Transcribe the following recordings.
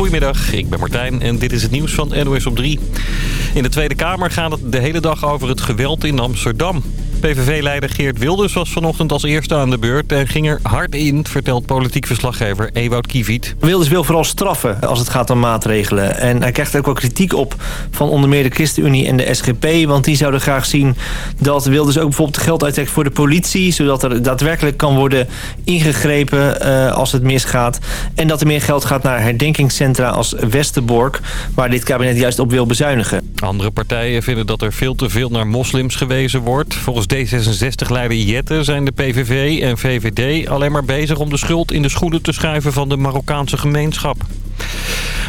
Goedemiddag, ik ben Martijn en dit is het nieuws van NOS op 3. In de Tweede Kamer gaat het de hele dag over het geweld in Amsterdam. PVV-leider Geert Wilders was vanochtend als eerste aan de beurt... en ging er hard in, vertelt politiek verslaggever Ewout Kiviet. Wilders wil vooral straffen als het gaat om maatregelen. En hij krijgt ook wel kritiek op van onder meer de ChristenUnie en de SGP... want die zouden graag zien dat Wilders ook bijvoorbeeld geld uittrekt voor de politie... zodat er daadwerkelijk kan worden ingegrepen uh, als het misgaat. En dat er meer geld gaat naar herdenkingscentra als Westerbork... waar dit kabinet juist op wil bezuinigen. Andere partijen vinden dat er veel te veel naar moslims gewezen wordt. Volgens D66-leider Jette zijn de PVV en VVD alleen maar bezig om de schuld in de schoenen te schuiven van de Marokkaanse gemeenschap.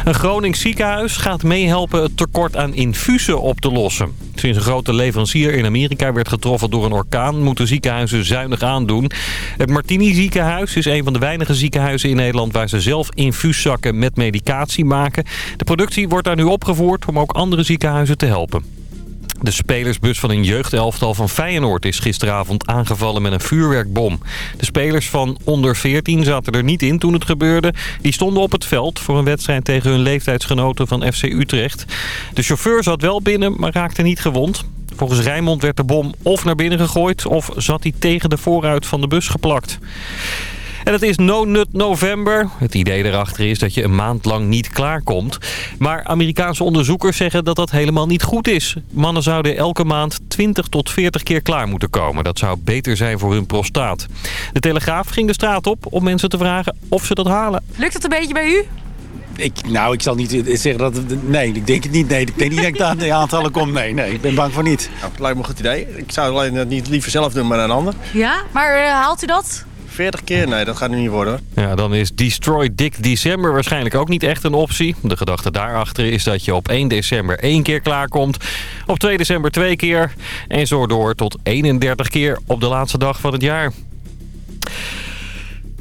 Een Gronings ziekenhuis gaat meehelpen het tekort aan infusen op te lossen. Sinds een grote leverancier in Amerika werd getroffen door een orkaan... moeten ziekenhuizen zuinig aandoen. Het Martini ziekenhuis is een van de weinige ziekenhuizen in Nederland... waar ze zelf infuuszakken met medicatie maken. De productie wordt daar nu opgevoerd om ook andere ziekenhuizen te helpen. De spelersbus van een jeugdelftal van Feyenoord is gisteravond aangevallen met een vuurwerkbom. De spelers van onder 14 zaten er niet in toen het gebeurde. Die stonden op het veld voor een wedstrijd tegen hun leeftijdsgenoten van FC Utrecht. De chauffeur zat wel binnen, maar raakte niet gewond. Volgens Rijnmond werd de bom of naar binnen gegooid of zat hij tegen de voorruit van de bus geplakt. En het is No Nut November. Het idee erachter is dat je een maand lang niet klaarkomt. Maar Amerikaanse onderzoekers zeggen dat dat helemaal niet goed is. Mannen zouden elke maand 20 tot 40 keer klaar moeten komen. Dat zou beter zijn voor hun prostaat. De Telegraaf ging de straat op om mensen te vragen of ze dat halen. Lukt het een beetje bij u? Ik, nou, ik zal niet zeggen dat het... Nee, ik denk het niet. Nee, ik denk niet dat ik daar de aantallen kom. Nee, nee, ik ben bang voor niet. Nou, het lijkt me een goed idee. Ik zou alleen het niet liever zelf doen, maar een ander. Ja, maar uh, haalt u dat? 40 keer? Nee, dat gaat nu niet worden. Ja, dan is Destroy Dick December waarschijnlijk ook niet echt een optie. De gedachte daarachter is dat je op 1 december één keer klaarkomt. Op 2 december twee keer. En zo door tot 31 keer op de laatste dag van het jaar.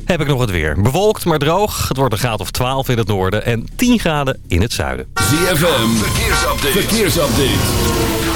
Heb ik nog het weer. Bewolkt, maar droog. Het wordt een graad of 12 in het noorden en 10 graden in het zuiden. ZFM, verkeersupdate. verkeersupdate.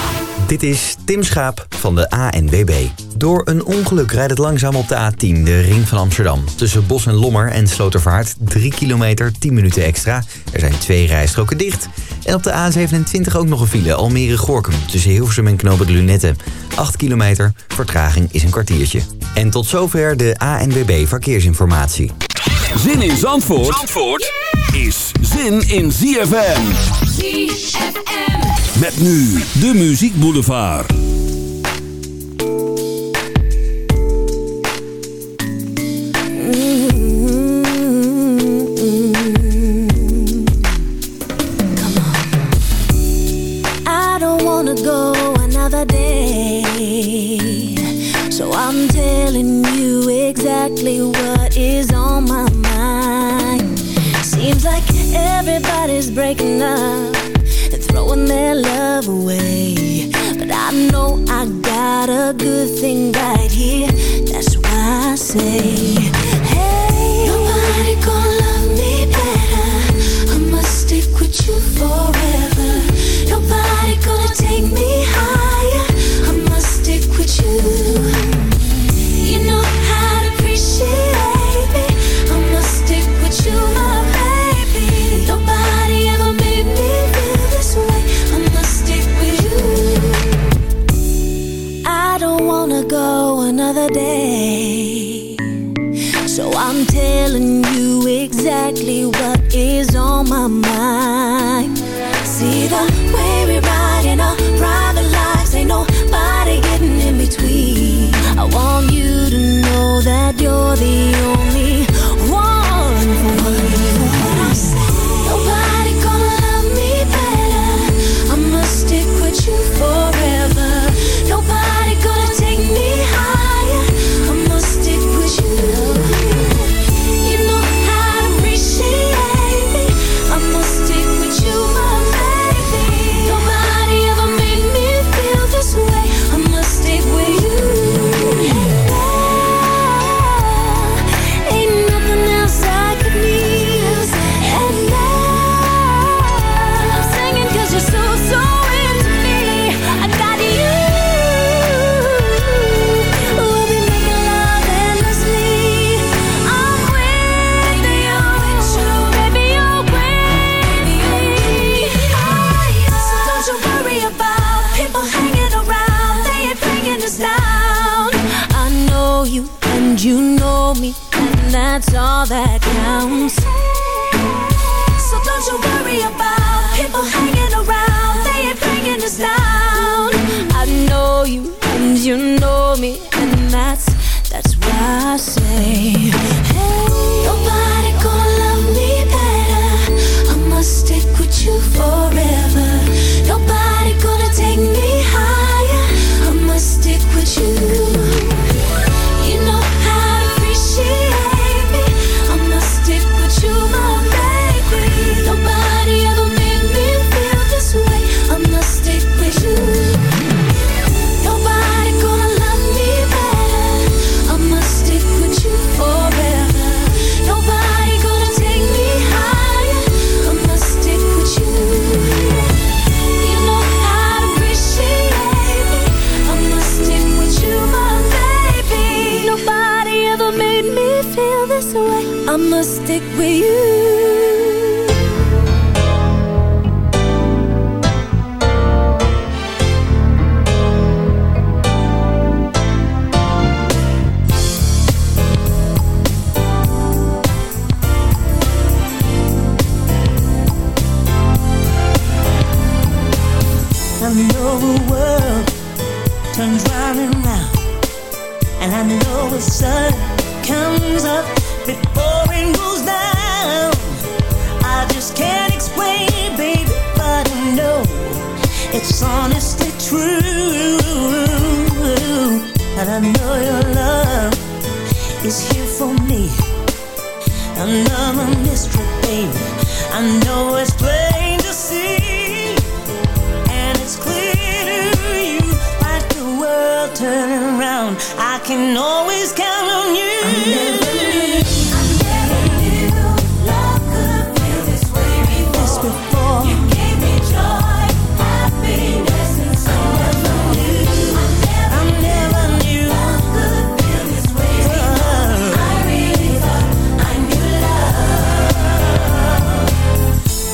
Dit is Tim Schaap van de ANWB. Door een ongeluk rijdt het langzaam op de A10, de ring van Amsterdam. Tussen Bos en Lommer en Slotervaart 3 kilometer, 10 minuten extra. Er zijn twee rijstroken dicht. En op de A27 ook nog een file, Almere-Gorkum. Tussen Hilversum en Knopen Lunette. 8 kilometer, vertraging is een kwartiertje. En tot zover de ANWB Verkeersinformatie. Zin in Zandvoort, Zandvoort is zin in ZFM. ZFM. Met nu de Muziek Boulevard. I don't wanna go another day. So I'm telling you exactly what is everybody's breaking up and throwing their love away. But I know I got a good thing right here. That's why I say, Hey, nobody gonna love me better. I must stick with you forever. Exactly what is on my mind.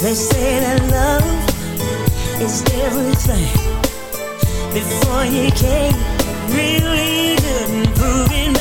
They say that love is everything. Before you came, really couldn't prove it.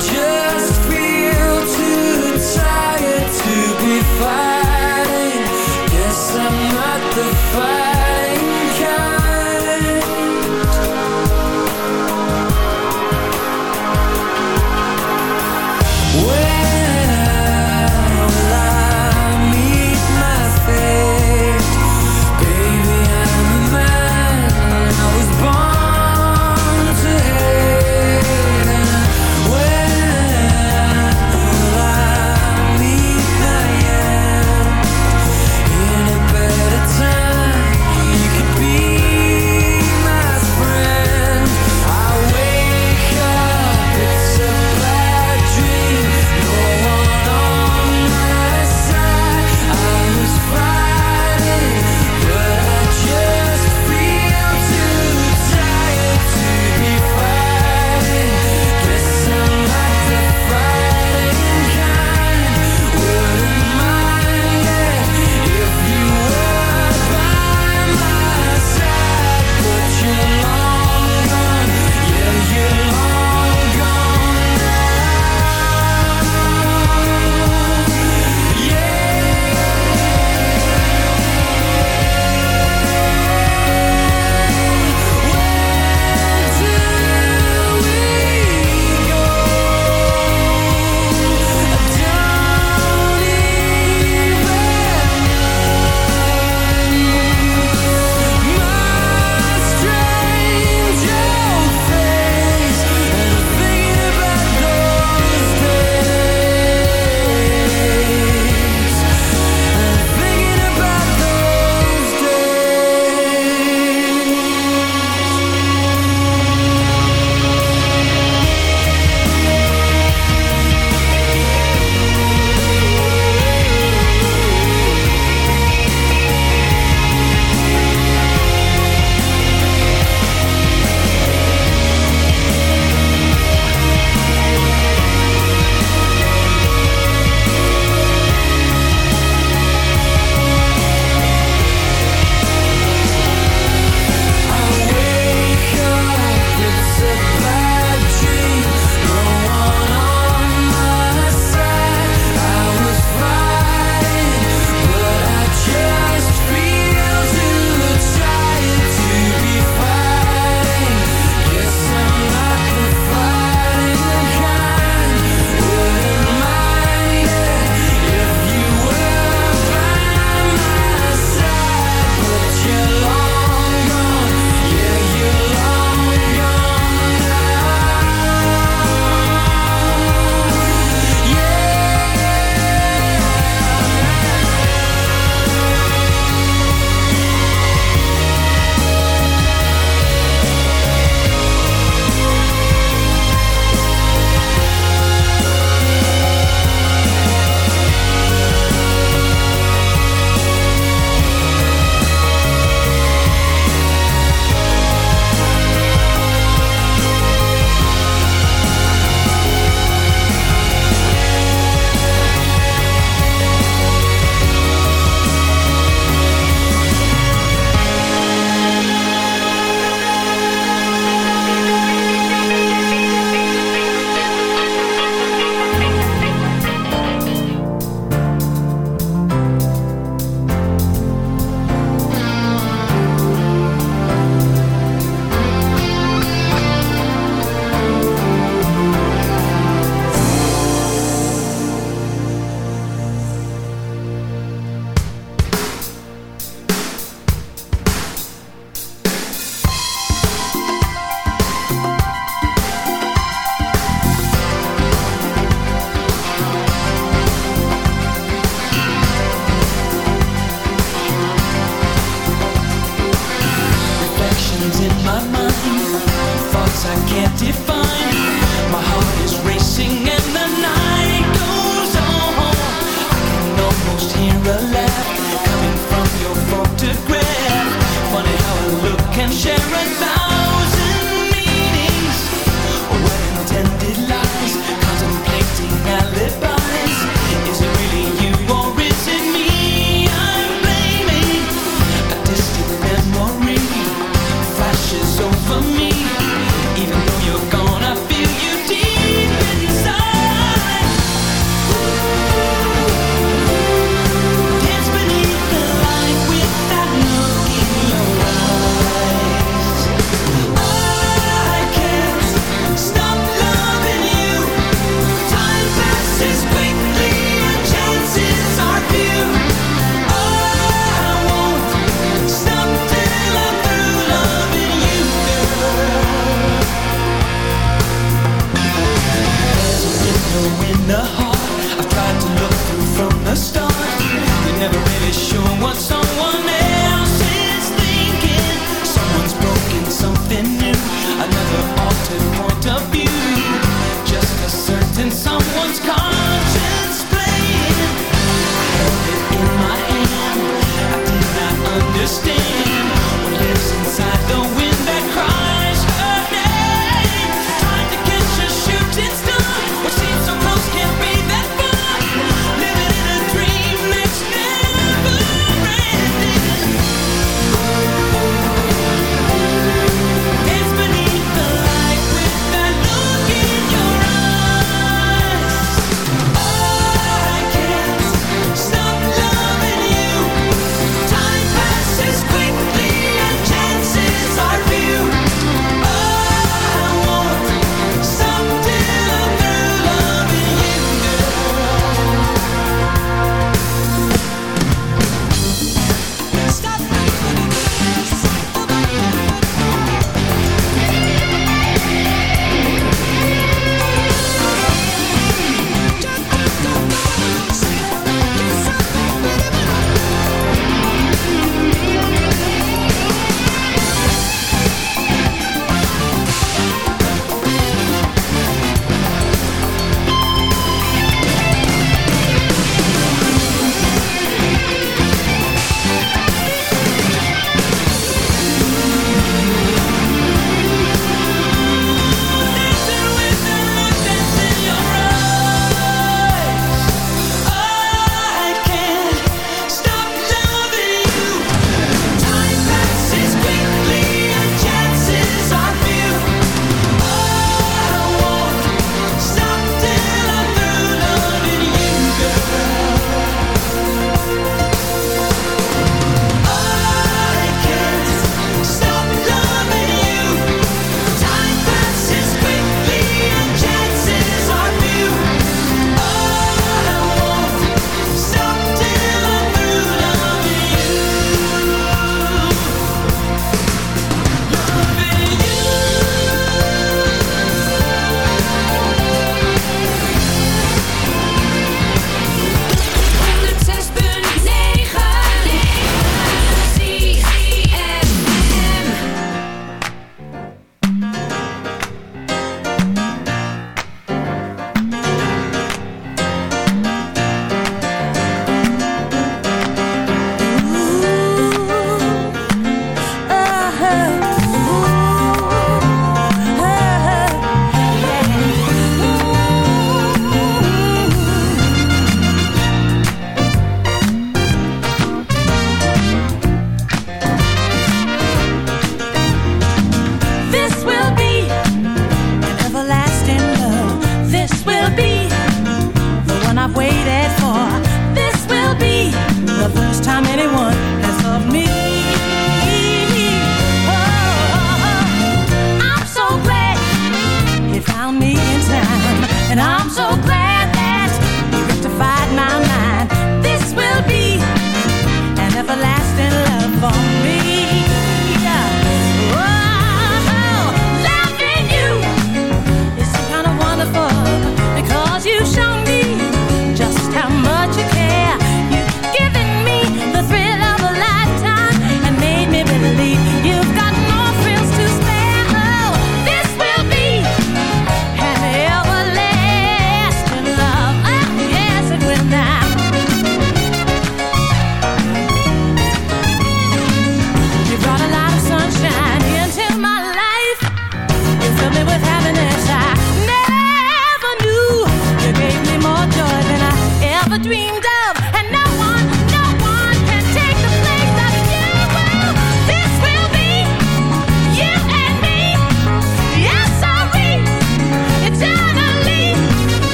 Just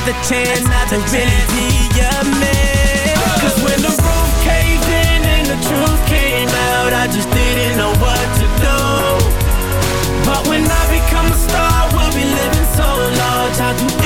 Another chance not to really be your man. Cause when the roof caved in and the truth came out, I just didn't know what to do. But when I become a star, we'll be living so large. I'll do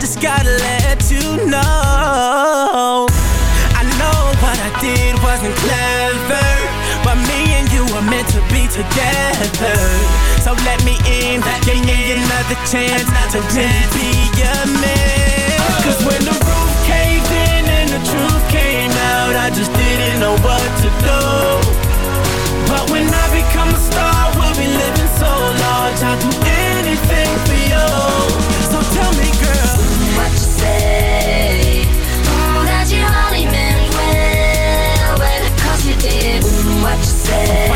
Just gotta let you know. I know what I did wasn't clever, but me and you were meant to be together. So let me in, give me another chance to really be your man. Cause when the roof caved in and the truth came out, I just didn't know what to do. But when I become a star, we'll be living so large. I'll do anything for you. So tell me, girl, say,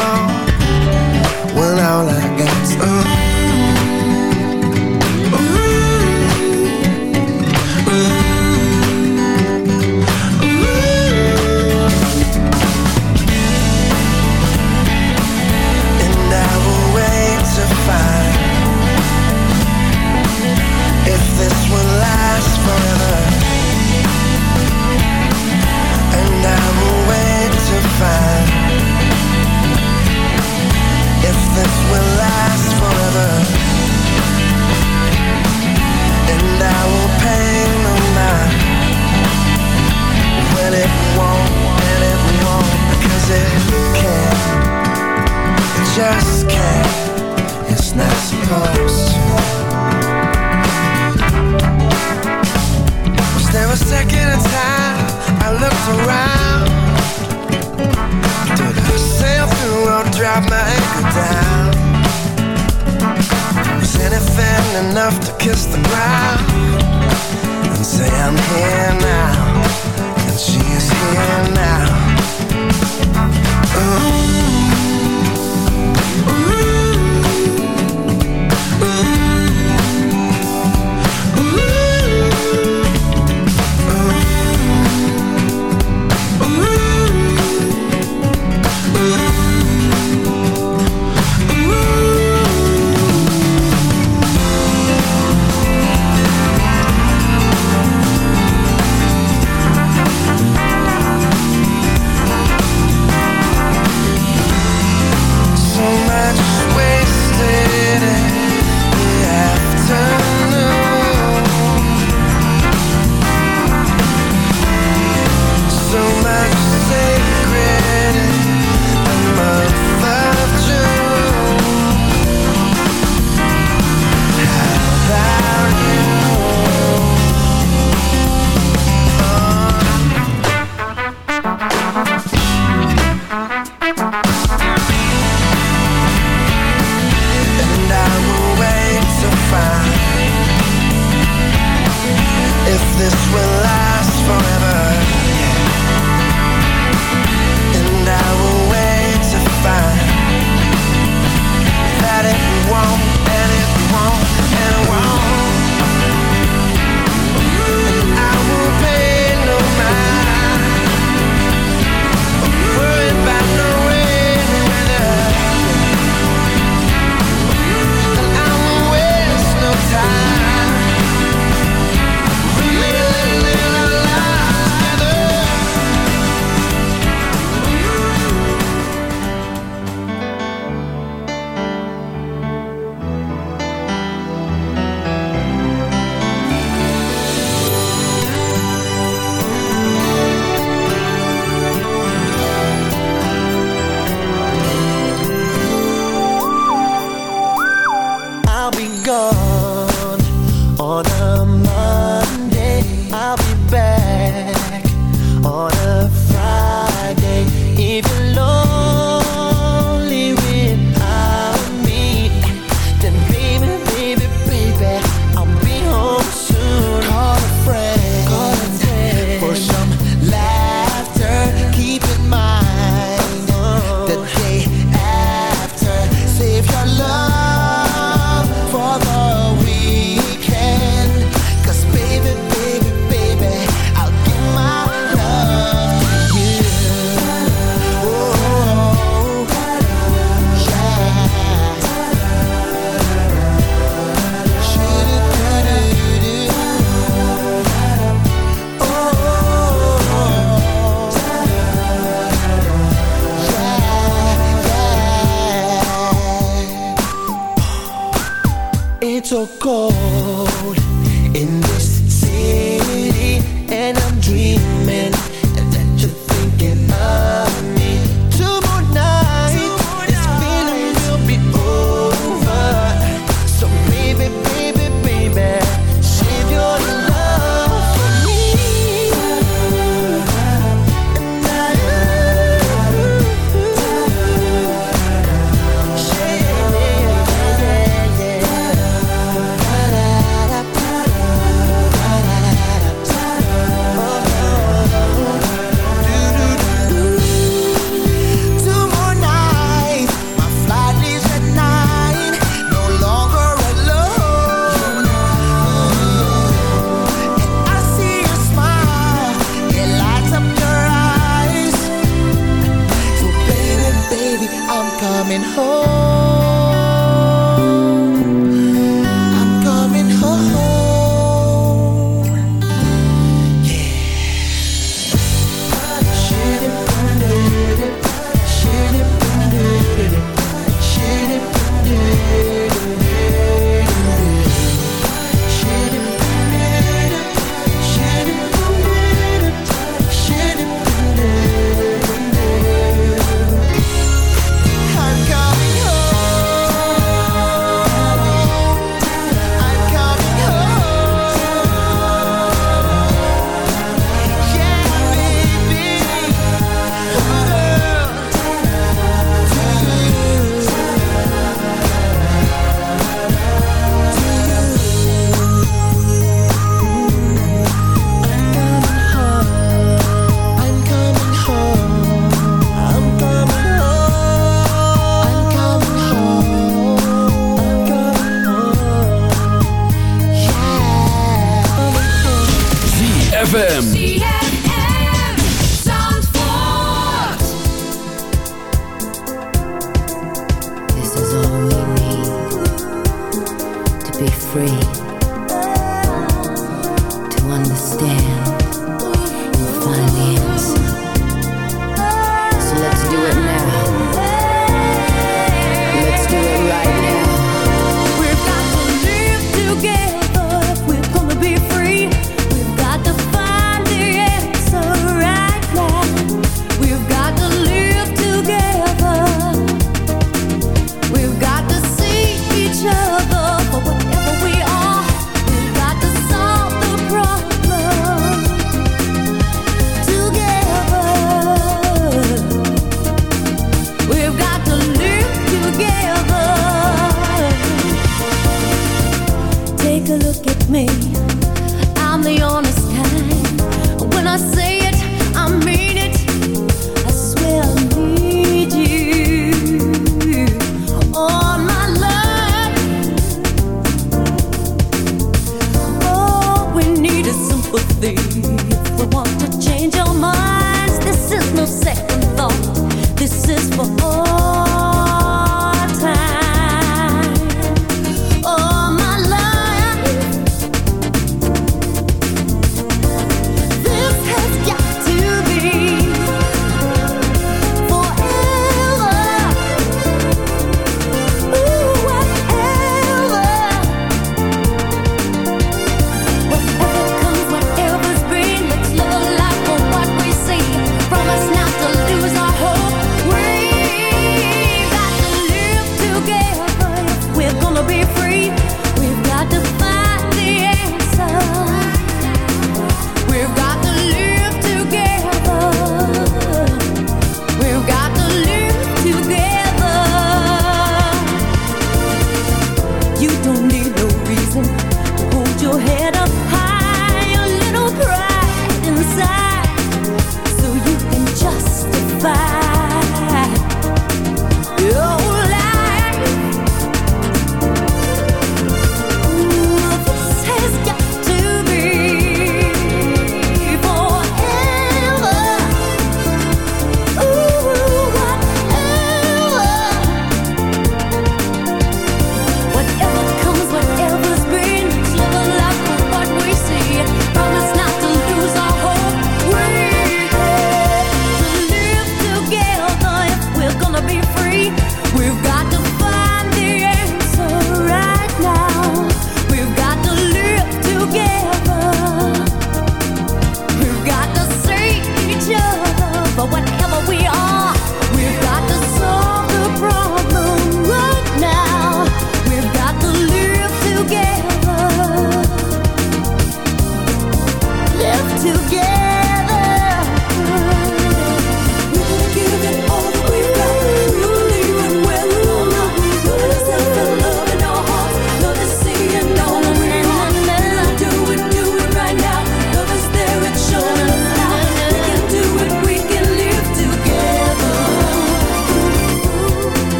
just can't. It's not supposed to. Was there a second time I looked around? Did I sail through or drop my anchor down? Was anything enough to kiss the ground and say I'm here now and she's here now? Ooh.